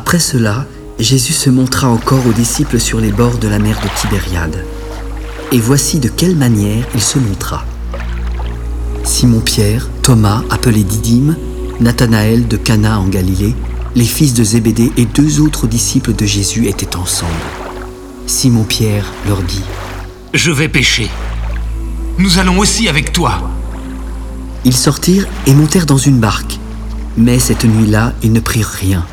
Après cela, Jésus se montra encore aux disciples sur les bords de la mer de Tibériade. Et voici de quelle manière il se montra. Simon-Pierre, Thomas, appelé Didyme, Nathanaël de Cana en Galilée, les fils de Zébédée et deux autres disciples de Jésus étaient ensemble. Simon-Pierre leur dit Je vais pêcher. Nous allons aussi avec toi. Ils sortirent et montèrent dans une barque. Mais cette nuit-là, ils ne prirent rien.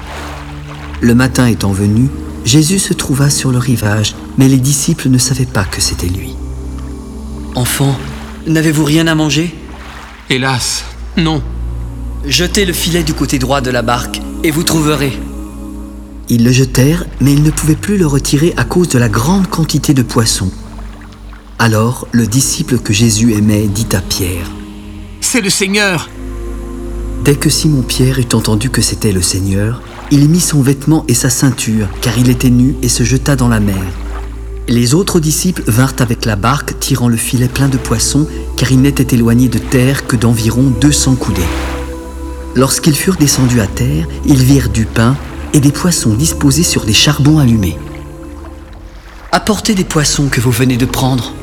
Le matin étant venu, Jésus se trouva sur le rivage, mais les disciples ne savaient pas que c'était lui. Enfant, n'avez-vous rien à manger? Hélas, non. Jetez le filet du côté droit de la barque et vous trouverez. Ils le jetèrent, mais ils ne pouvaient plus le retirer à cause de la grande quantité de poissons. Alors le disciple que Jésus aimait dit à Pierre, C'est le Seigneur. Dès que Simon-Pierre eut entendu que c'était le Seigneur, il mit son vêtement et sa ceinture, car il était nu, et se jeta dans la mer. Les autres disciples vinrent avec la barque, tirant le filet plein de poissons, car ils n'étaient éloignés de terre que d'environ 200 coudées. Lorsqu'ils furent descendus à terre, ils virent du pain et des poissons disposés sur des charbons allumés. Apportez des poissons que vous venez de prendre.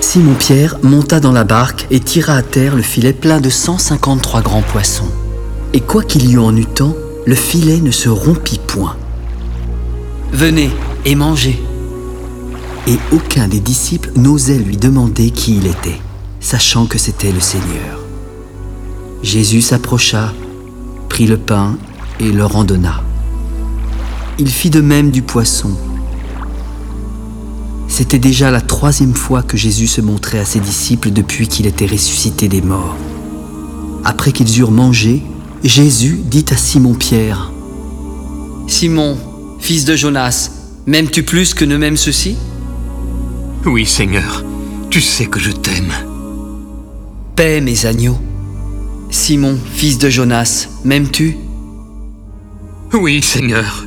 Simon-Pierre monta dans la barque et tira à terre le filet plein de 153 grands poissons. Et quoi qu'il y eût en eût tant, le filet ne se rompit point. Venez et mangez. Et aucun des disciples n'osait lui demander qui il était, sachant que c'était le Seigneur. Jésus s'approcha, prit le pain et leur en donna. Il fit de même du poisson. C'était déjà la troisième fois que Jésus se montrait à ses disciples depuis qu'il était ressuscité des morts. Après qu'ils eurent mangé, Jésus dit à Simon-Pierre, Simon, fils de Jonas, m'aimes-tu plus que ne m'aiment ceux-ci? Oui, Seigneur, tu sais que je t'aime. Paix mes agneaux. Simon, fils de Jonas, m'aimes-tu? Oui, Seigneur,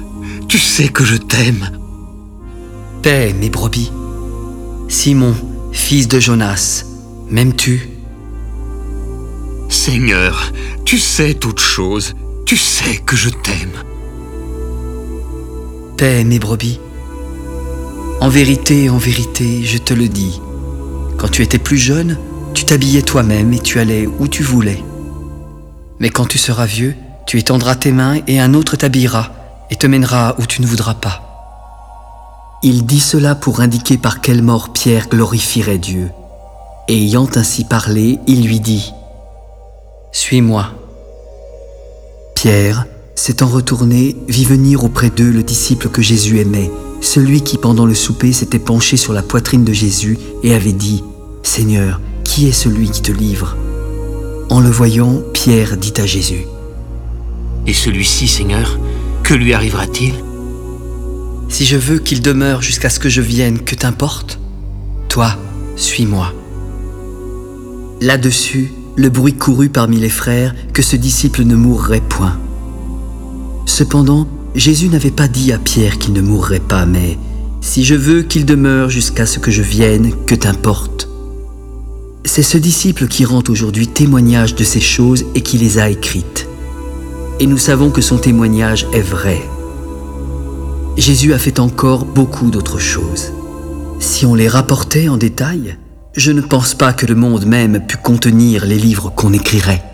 tu sais que je t'aime. Paix mes brebis. Simon, fils de Jonas, m'aimes-tu? Seigneur, tu sais toutes choses, tu sais que je t'aime. Paix mes brebis. En vérité, en vérité, je te le dis, quand tu étais plus jeune, tu t'habillais toi-même et tu allais où tu voulais. Mais quand tu seras vieux, tu étendras tes mains et un autre t'habillera et te mènera où tu ne voudras pas. Il dit cela pour indiquer par quelle mort Pierre glorifierait Dieu. Et ayant ainsi parlé, il lui dit, Suis-moi. Pierre, s'étant retourné, vit venir auprès d'eux le disciple que Jésus aimait, celui qui pendant le souper s'était penché sur la poitrine de Jésus et avait dit, Seigneur, qui est celui qui te livre? En le voyant, Pierre dit à Jésus, Et celui-ci, Seigneur, que lui arrivera-t-il? Si je veux qu'il demeure jusqu'à ce que je vienne, que t'importe? Toi, suis-moi. Là-dessus, le bruit courut parmi les frères que ce disciple ne mourrait point. Cependant, Jésus n'avait pas dit à Pierre qu'il ne mourrait pas, mais Si je veux qu'il demeure jusqu'à ce que je vienne, que t'importe C'est ce disciple qui rend aujourd'hui témoignage de ces choses et qui les a écrites. Et nous savons que son témoignage est vrai. Jésus a fait encore beaucoup d'autres choses. Si on les rapportait en détail, je ne pense pas que le monde même pût contenir les livres qu'on écrirait.